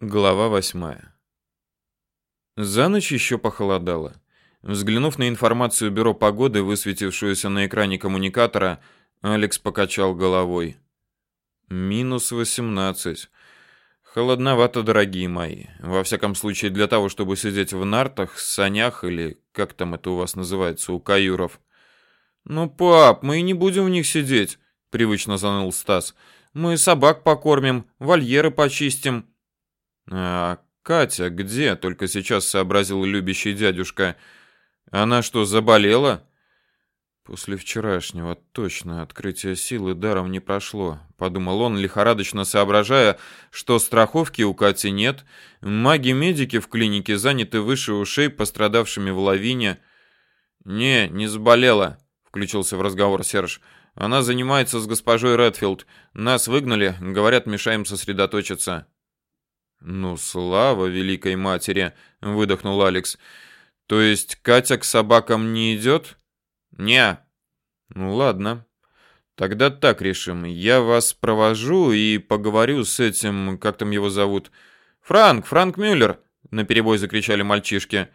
Глава восьмая. За ночь еще похолодало. Взглянув на информацию бюро погоды, высветившуюся на экране коммуникатора, Алекс покачал головой. Минус восемнадцать. Холодновато, дорогие мои. Во всяком случае, для того, чтобы сидеть в нартах, санях или как там это у вас называется, у каюров. Ну, пап, мы и не будем в них сидеть, привычно заныл Стас. Мы собак покормим, вольеры почистим. А Катя где? Только сейчас сообразил любящий дядюшка. Она что, заболела? После вчерашнего точно открытие силы даром не прошло, подумал он, лихорадочно соображая, что страховки у Кати нет, маги-медики в клинике заняты выше ушей пострадавшими в лавине. Не, не заболела, включился в разговор Серж. Она занимается с госпожой Редфилд. Нас выгнали, говорят, мешаем сосредоточиться. Ну, слава великой матери, выдохнул Алекс. То есть Катя к собакам не идет? Не. Ну ладно. Тогда так решим. Я вас провожу и поговорю с этим, как там его зовут? Франк, Франк Мюллер, наперебой закричали мальчишки.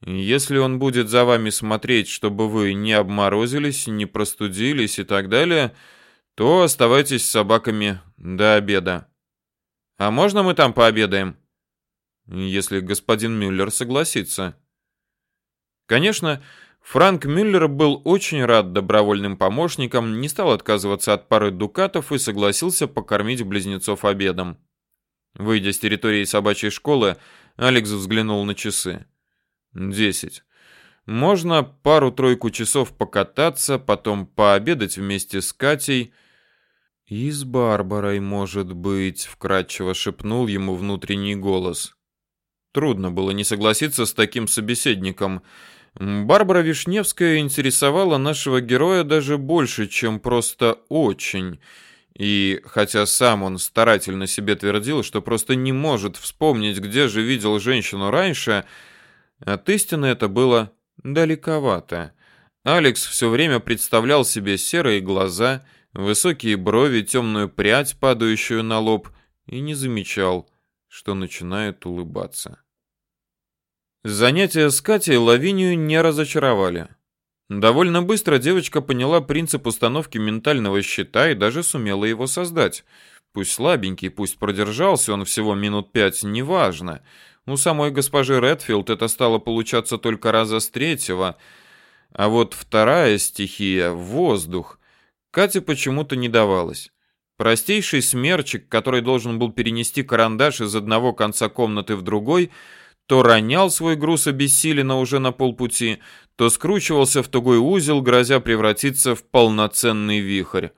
Если он будет за вами смотреть, чтобы вы не обморозились, не простудились и так далее, то оставайтесь с собаками до обеда. А можно мы там пообедаем? Если господин Мюллер согласится. Конечно, Франк Мюллер был очень рад добровольным помощникам, не стал отказываться от пары дукатов и согласился покормить близнецов обедом. Выйдя с территории собачьей школы, Алекс взглянул на часы. Десять. Можно пару-тройку часов покататься, потом пообедать вместе с Катей – «И с Барбарой, может быть», — вкратчиво шепнул ему внутренний голос. Трудно было не согласиться с таким собеседником. Барбара Вишневская интересовала нашего героя даже больше, чем просто очень. И хотя сам он старательно себе твердил, что просто не может вспомнить, где же видел женщину раньше, от истины это было далековато. Алекс все время представлял себе серые глаза — высокие брови, темную прядь, падающую на лоб, и не замечал, что начинает улыбаться. Занятия с Катей Лавинию не разочаровали. Довольно быстро девочка поняла принцип установки ментального щита и даже сумела его создать. Пусть слабенький, пусть продержался он всего минут пять, неважно. У самой госпожи Редфилд это стало получаться только раза с третьего. А вот вторая стихия — воздух — Кате почему-то не давалось. Простейший смерчик, который должен был перенести карандаш из одного конца комнаты в другой, то ронял свой груз обессиленно уже на полпути, то скручивался в тугой узел, грозя превратиться в полноценный вихрь.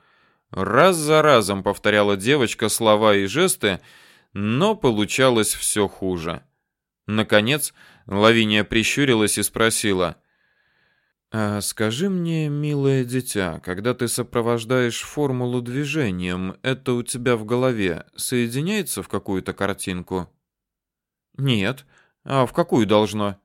Раз за разом повторяла девочка слова и жесты, но получалось все хуже. Наконец, Лавиния прищурилась и спросила — а скажи мне, милое дитя, когда ты сопровождаешь формулу движением, это у тебя в голове соединяется в какую-то картинку? Нет. А в какую должно?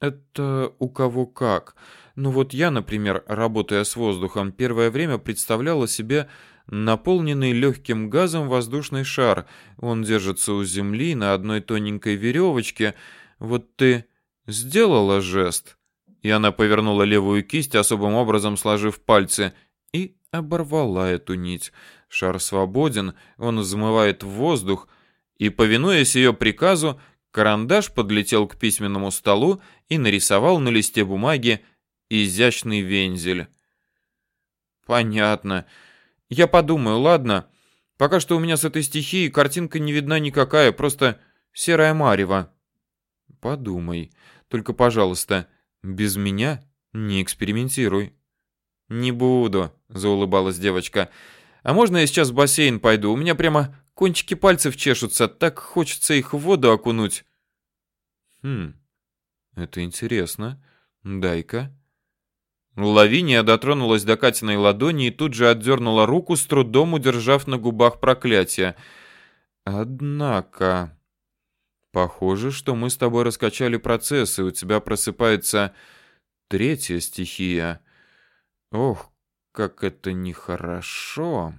Это у кого как. Ну вот я, например, работая с воздухом, первое время представляла себе наполненный легким газом воздушный шар. Он держится у земли на одной тоненькой веревочке. Вот ты сделала жест, и она повернула левую кисть, особым образом сложив пальцы, и оборвала эту нить. Шар свободен, он взмывает в воздух, и, повинуясь ее приказу, карандаш подлетел к письменному столу и нарисовал на листе бумаги изящный вензель. Понятно. Я подумаю, ладно. Пока что у меня с этой стихией картинка не видна никакая, просто серая марево. Подумай. Только, пожалуйста, без меня не экспериментируй. Не буду, заулыбалась девочка. А можно я сейчас в бассейн пойду? У меня прямо кончики пальцев чешутся, так хочется их в воду окунуть. Хм. Это интересно. Дай-ка. Лавиния дотронулась до Катиной ладони и тут же отдернула руку, с трудом удержав на губах проклятие. Однако, Похоже, что мы с тобой раскачали процессы, у тебя просыпается третья стихия. Ох, как это нехорошо.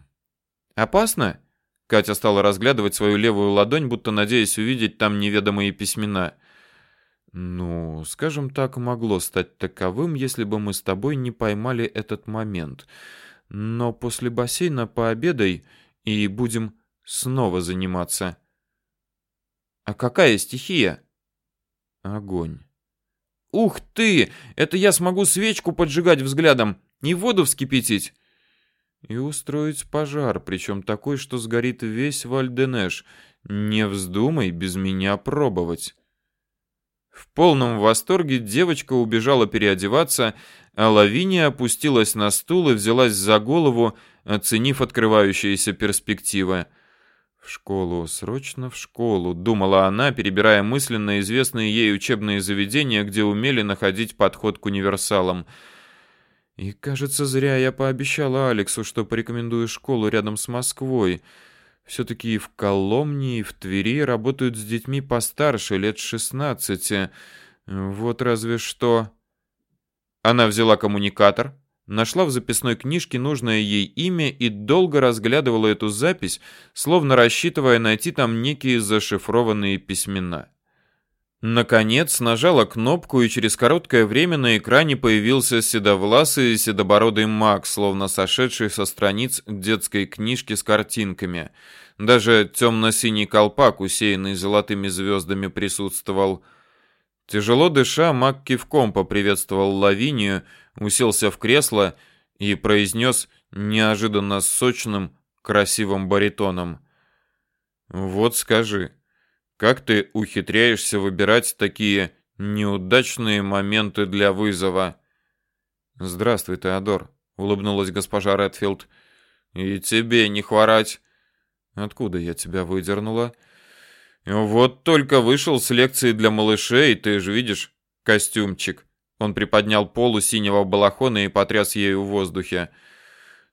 Опасно? Катя стала разглядывать свою левую ладонь, будто надеясь увидеть там неведомые письмена. Ну, скажем так, могло стать таковым, если бы мы с тобой не поймали этот момент. Но после бассейна пообедай и будем снова заниматься. А какая стихия? Огонь. Ух ты! Это я смогу свечку поджигать взглядом и воду вскипятить. И устроить пожар, причем такой, что сгорит весь Вальденеш. Не вздумай без меня пробовать. В полном восторге девочка убежала переодеваться, а Лавиния опустилась на стул и взялась за голову, оценив открывающиеся перспективы. В школу, срочно в школу, думала она, перебирая мысленно известные ей учебные заведения, где умели находить подход к универсалам. И, кажется, зря я пообещала Алексу, что порекомендую школу рядом с Москвой. Все-таки и в Коломне, и в Твери работают с детьми постарше, лет шестнадцати. Вот разве что... Она взяла коммуникатор, нашла в записной книжке нужное ей имя и долго разглядывала эту запись, словно рассчитывая найти там некие зашифрованные письмена. Наконец нажала кнопку, и через короткое время на экране появился седовласый седобородый маг, словно сошедший со страниц детской книжки с картинками. Даже темно-синий колпак, усеянный золотыми звездами, присутствовал. Тяжело дыша, маг кивком поприветствовал Лавинию, уселся в кресло и произнес неожиданно сочным, красивым баритоном. «Вот скажи, как ты ухитряешься выбирать такие неудачные моменты для вызова?» «Здравствуй, Теодор», — улыбнулась госпожа Редфилд. «И тебе не хворать». «Откуда я тебя выдернула?» «Вот только вышел с лекции для малышей, ты же видишь, костюмчик». Он приподнял полу синего балахона и потряс ею в воздухе.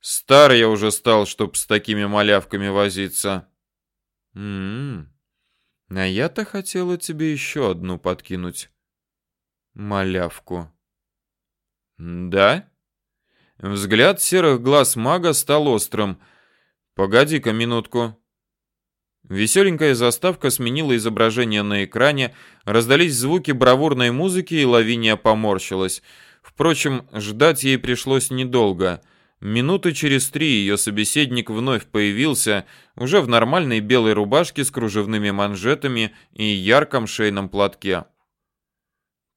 Стар я уже стал, чтоб с такими малявками возиться. М-м. А я-то хотела тебе еще одну подкинуть. Малявку. Да? Взгляд серых глаз мага стал острым. Погоди-ка минутку. Веселенькая заставка сменила изображение на экране, раздались звуки бравурной музыки, и Лавиния поморщилась. Впрочем, ждать ей пришлось недолго. Минуты через три ее собеседник вновь появился, уже в нормальной белой рубашке с кружевными манжетами и ярком шейном платке.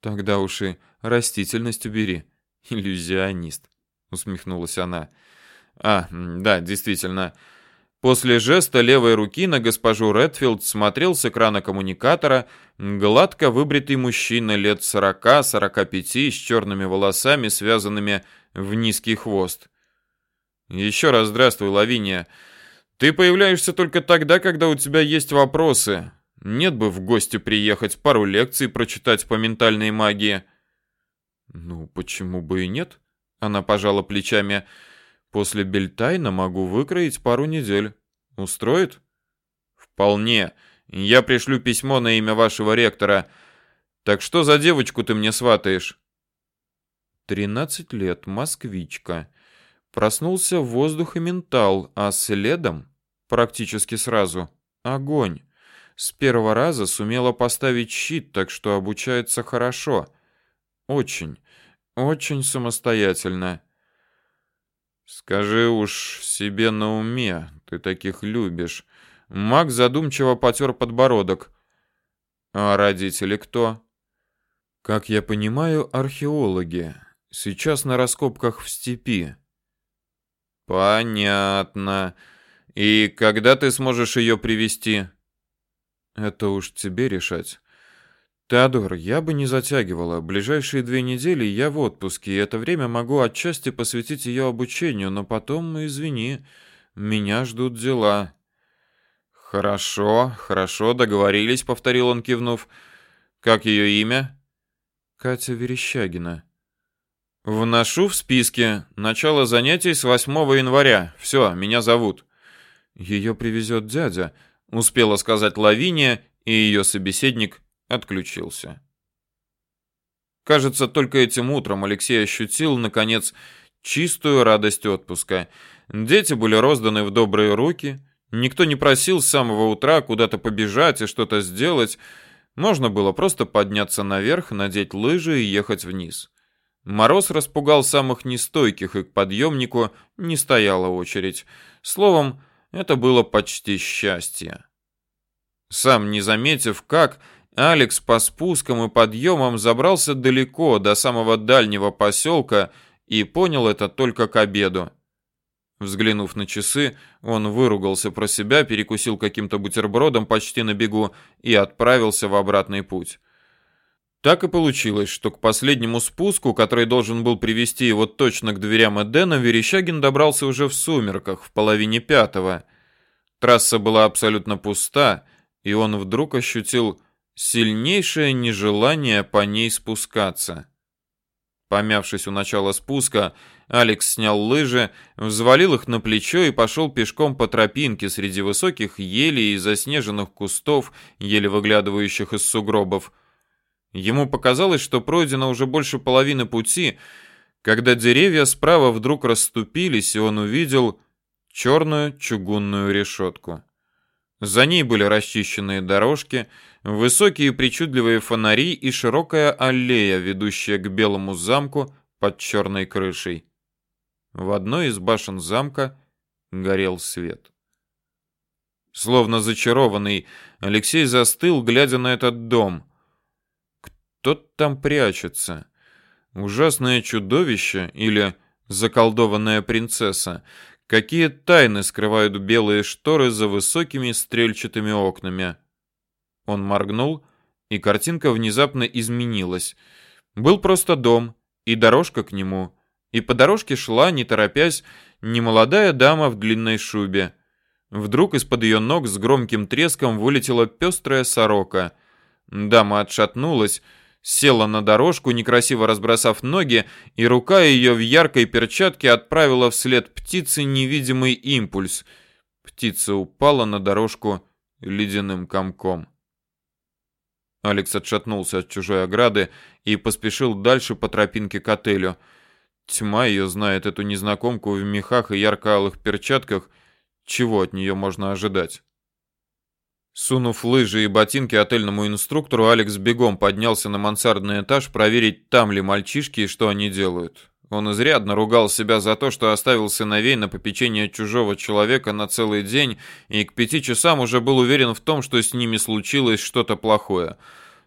«Тогда уж и растительность убери, иллюзионист», — усмехнулась она. «А, да, действительно». После жеста левой руки на госпожу Редфилд смотрел с экрана коммуникатора гладко выбритый мужчина лет сорока-сорока пяти с черными волосами, связанными в низкий хвост. «Еще раз здравствуй, Лавиния. Ты появляешься только тогда, когда у тебя есть вопросы. Нет бы в гости приехать, пару лекций прочитать по ментальной магии». «Ну, почему бы и нет?» Она пожала плечами. После Бельтайна могу выкроить пару недель. Устроит? Вполне. Я пришлю письмо на имя вашего ректора. Так что за девочку ты мне сватаешь? Тринадцать лет, москвичка. Проснулся в воздухе ментал, а следом, практически сразу, огонь. С первого раза сумела поставить щит, так что обучается хорошо. Очень, очень самостоятельно. Скажи уж себе на уме, ты таких любишь. Маг задумчиво потер подбородок. А родители кто? Как я понимаю, археологи. Сейчас на раскопках в степи. Понятно. И когда ты сможешь ее привести? Это уж тебе решать. Теодор, я бы не затягивала. Ближайшие две недели я в отпуске, и это время могу отчасти посвятить ее обучению, но потом, извини, меня ждут дела. Хорошо, хорошо, договорились, повторил он, кивнув. Как ее имя? Катя Верещагина. Вношу в списке. Начало занятий с 8 января. Все, меня зовут. Ее привезет дядя, успела сказать Лавиния, и ее собеседник отключился. Кажется, только этим утром Алексей ощутил, наконец, чистую радость отпуска. Дети были розданы в добрые руки, Никто не просил с самого утра куда-то побежать и что-то сделать. Можно было просто подняться наверх, надеть лыжи и ехать вниз. Мороз распугал самых нестойких, и к подъемнику не стояла очередь. Словом, это было почти счастье. Сам не заметив как, Алекс по спускам и подъемам забрался далеко, до самого дальнего поселка, и понял это только к обеду. Взглянув на часы, он выругался про себя, перекусил каким-то бутербродом почти на бегу и отправился в обратный путь. Так и получилось, что к последнему спуску, который должен был привести его точно к дверям Эдена, Верещагин добрался уже в сумерках, в половине пятого. Трасса была абсолютно пуста, и он вдруг ощутил сильнейшее нежелание по ней спускаться. Помявшись у начала спуска, Алекс снял лыжи, взвалил их на плечо и пошел пешком по тропинке среди высоких елей и заснеженных кустов, еле выглядывающих из сугробов. Ему показалось, что пройдено уже больше половины пути, когда деревья справа вдруг расступились, и он увидел черную чугунную решетку. За ней были расчищенные дорожки, высокие причудливые фонари и широкая аллея, ведущая к белому замку под черной крышей. В одной из башен замка горел свет. Словно зачарованный, Алексей застыл, глядя на этот дом. Кто там прячется? Ужасное чудовище или заколдованная принцесса? Какие тайны скрывают белые шторы за высокими стрельчатыми окнами? Он моргнул, и картинка внезапно изменилась. Был просто дом и дорожка к нему, и по дорожке шла, не торопясь, немолодая дама в длинной шубе. Вдруг из-под ее ног с громким треском вылетела пестрая сорока. Дама отшатнулась, села на дорожку, некрасиво разбросав ноги, и рука ее в яркой перчатке отправила вслед птице невидимый импульс. Птица упала на дорожку ледяным комком. Алекс отшатнулся от чужой ограды и поспешил дальше по тропинке к отелю. Тьма ее знает эту незнакомку в мехах и ярко-алых перчатках. Чего от нее можно ожидать? Сунув лыжи и ботинки отельному инструктору, Алекс бегом поднялся на мансардный этаж проверить, там ли мальчишки и что они делают. Он изрядно ругал себя за то, что оставил сыновей на попечение чужого человека на целый день, и к пяти часам уже был уверен в том, что с ними случилось что-то плохое.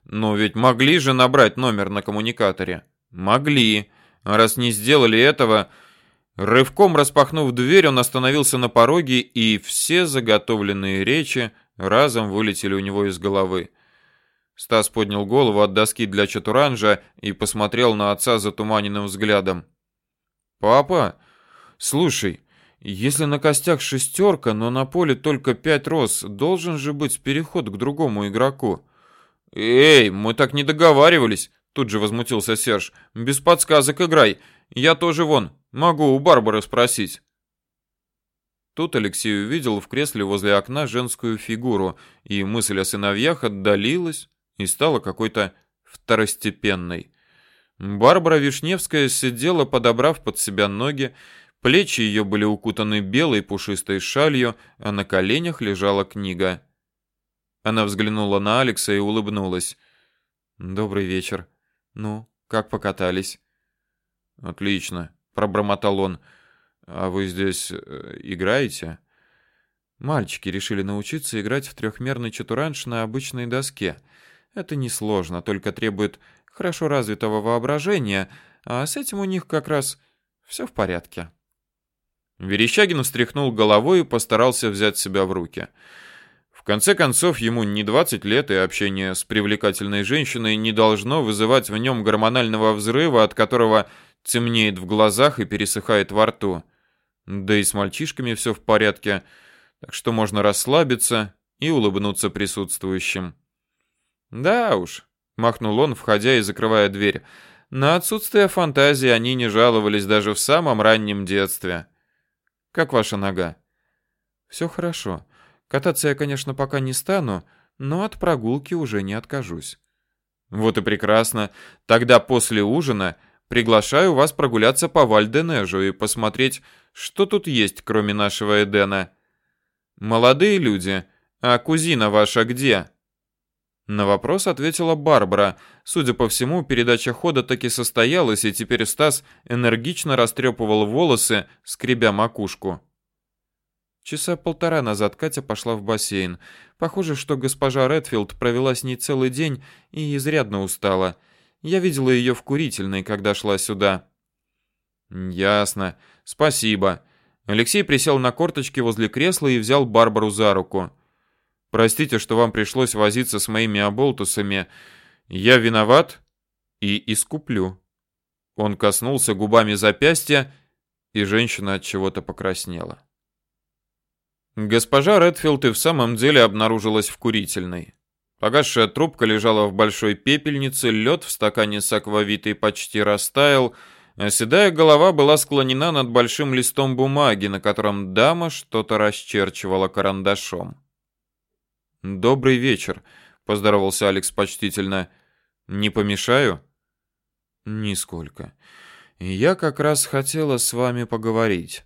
Но ведь могли же набрать номер на коммуникаторе. Могли. А раз не сделали этого, рывком распахнув дверь, он остановился на пороге, и все заготовленные речи разом вылетели у него из головы. Стас поднял голову от доски для чатуранжа и посмотрел на отца затуманенным взглядом. «Папа, слушай, если на костях шестерка, но на поле только пять роз, должен же быть переход к другому игроку». «Эй, мы так не договаривались!» Тут же возмутился Серж. «Без подсказок играй. Я тоже вон. Могу у Барбары спросить». Тут Алексей увидел в кресле возле окна женскую фигуру, и мысль о сыновьях отдалилась и стала какой-то второстепенной. Барбара Вишневская сидела, подобрав под себя ноги, плечи ее были укутаны белой пушистой шалью, а на коленях лежала книга. Она взглянула на Алекса и улыбнулась. «Добрый вечер. Ну, как покатались?» «Отлично», — пробормотал он. «А вы здесь э, играете?» Мальчики решили научиться играть в трехмерный чатуранж на обычной доске. Это несложно, только требует хорошо развитого воображения, а с этим у них как раз все в порядке. Верещагин встряхнул головой и постарался взять себя в руки. В конце концов, ему не 20 лет, и общение с привлекательной женщиной не должно вызывать в нем гормонального взрыва, от которого темнеет в глазах и пересыхает во рту. Да и с мальчишками все в порядке, так что можно расслабиться и улыбнуться присутствующим. Да уж, махнул он, входя и закрывая дверь. На отсутствие фантазии они не жаловались даже в самом раннем детстве. Как ваша нога? Все хорошо. Кататься я, конечно, пока не стану, но от прогулки уже не откажусь. Вот и прекрасно. Тогда после ужина приглашаю вас прогуляться по Вальденежу и посмотреть, что тут есть, кроме нашего Эдена. Молодые люди, а кузина ваша где? На вопрос ответила Барбара. Судя по всему, передача хода таки состоялась, и теперь Стас энергично растрепывал волосы, скребя макушку. Часа полтора назад Катя пошла в бассейн. Похоже, что госпожа Редфилд провела с ней целый день и изрядно устала. Я видела ее в курительной, когда шла сюда. Ясно. Спасибо. Алексей присел на корточки возле кресла и взял Барбару за руку. Простите, что вам пришлось возиться с моими оболтусами. Я виноват и искуплю. Он коснулся губами запястья, и женщина от чего-то покраснела. Госпожа Редфилд и в самом деле обнаружилась в курительной. Погасшая трубка лежала в большой пепельнице, лед в стакане с аквавитой почти растаял, а седая голова была склонена над большим листом бумаги, на котором дама что-то расчерчивала карандашом. «Добрый вечер», — поздоровался Алекс почтительно. «Не помешаю?» «Нисколько. Я как раз хотела с вами поговорить».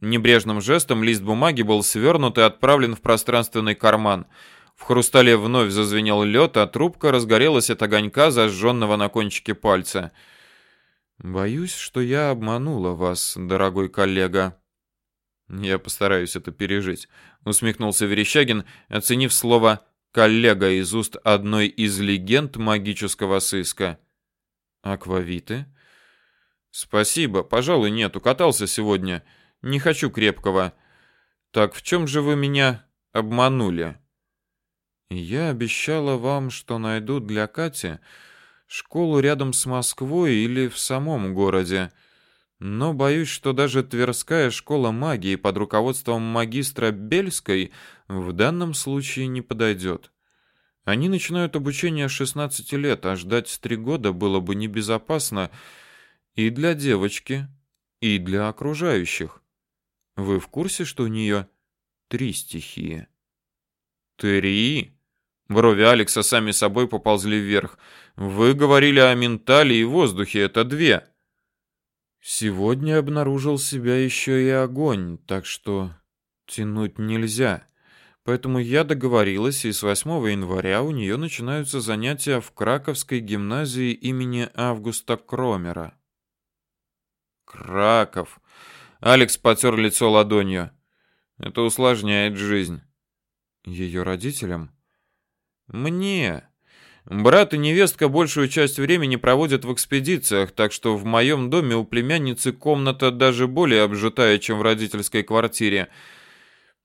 Небрежным жестом лист бумаги был свернут и отправлен в пространственный карман. В хрустале вновь зазвенел лед, а трубка разгорелась от огонька, зажженного на кончике пальца. «Боюсь, что я обманула вас, дорогой коллега». «Я постараюсь это пережить», — усмехнулся Верещагин, оценив слово «коллега» из уст одной из легенд магического сыска. «Аквавиты?» «Спасибо, пожалуй, нет, укатался сегодня». Не хочу крепкого. Так в чем же вы меня обманули? Я обещала вам, что найду для Кати школу рядом с Москвой или в самом городе. Но боюсь, что даже Тверская школа магии под руководством магистра Бельской в данном случае не подойдет. Они начинают обучение с 16 лет, а ждать три года было бы небезопасно и для девочки, и для окружающих. Вы в курсе, что у нее три стихии? Три? Брови Алекса сами собой поползли вверх. Вы говорили о ментале и воздухе, это две. Сегодня обнаружил себя еще и огонь, так что тянуть нельзя. Поэтому я договорилась, и с 8 января у нее начинаются занятия в Краковской гимназии имени Августа Кромера. Краков. Алекс потер лицо ладонью. Это усложняет жизнь. Ее родителям? Мне. Брат и невестка большую часть времени проводят в экспедициях, так что в моем доме у племянницы комната даже более обжитая, чем в родительской квартире.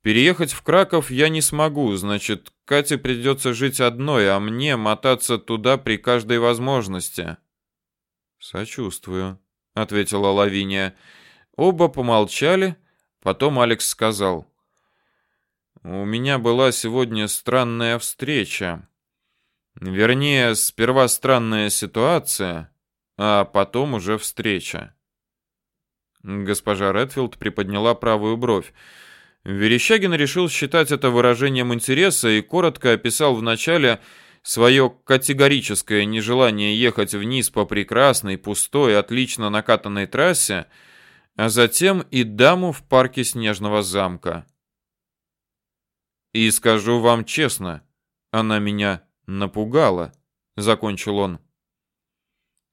Переехать в Краков я не смогу, значит, Кате придется жить одной, а мне мотаться туда при каждой возможности. Сочувствую, ответила Лавиния. Оба помолчали, потом Алекс сказал: "У меня была сегодня странная встреча. Вернее, сперва странная ситуация, а потом уже встреча". Госпожа Редфилд приподняла правую бровь. Верещагин решил считать это выражением интереса и коротко описал вначале свое категорическое нежелание ехать вниз по прекрасной, пустой, отлично накатанной трассе, а затем и даму в парке Снежного замка. И скажу вам честно, она меня напугала, закончил он.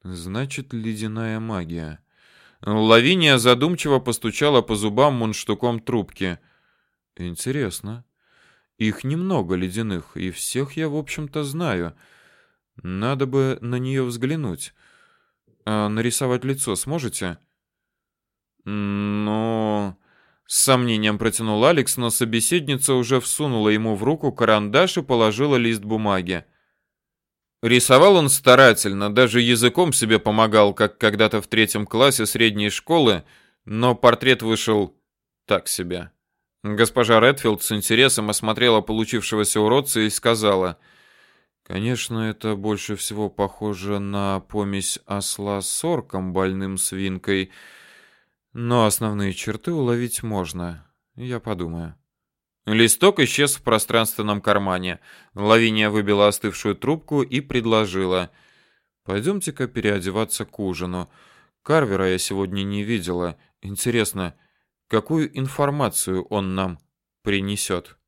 Значит, ледяная магия. Лавиния задумчиво постучала по зубам мундштуком трубки. Интересно. Их немного ледяных, и всех я, в общем-то, знаю. Надо бы на нее взглянуть. А нарисовать лицо сможете? «Ну...» С сомнением протянул Алекс, но собеседница уже всунула ему в руку карандаш и положила лист бумаги. Рисовал он старательно, даже языком себе помогал, как когда-то в третьем классе средней школы, но портрет вышел так себе. Госпожа Редфилд с интересом осмотрела получившегося уродца и сказала: "Конечно, это больше всего похоже на помесь осла с орком, больным свинкой, но основные черты уловить можно. Я подумаю. Листок исчез в пространственном кармане. Лавиния выбила остывшую трубку и предложила: "Пойдемте-ка переодеваться к ужину. Карвера я сегодня не видела. Интересно, какую информацию он нам принесет.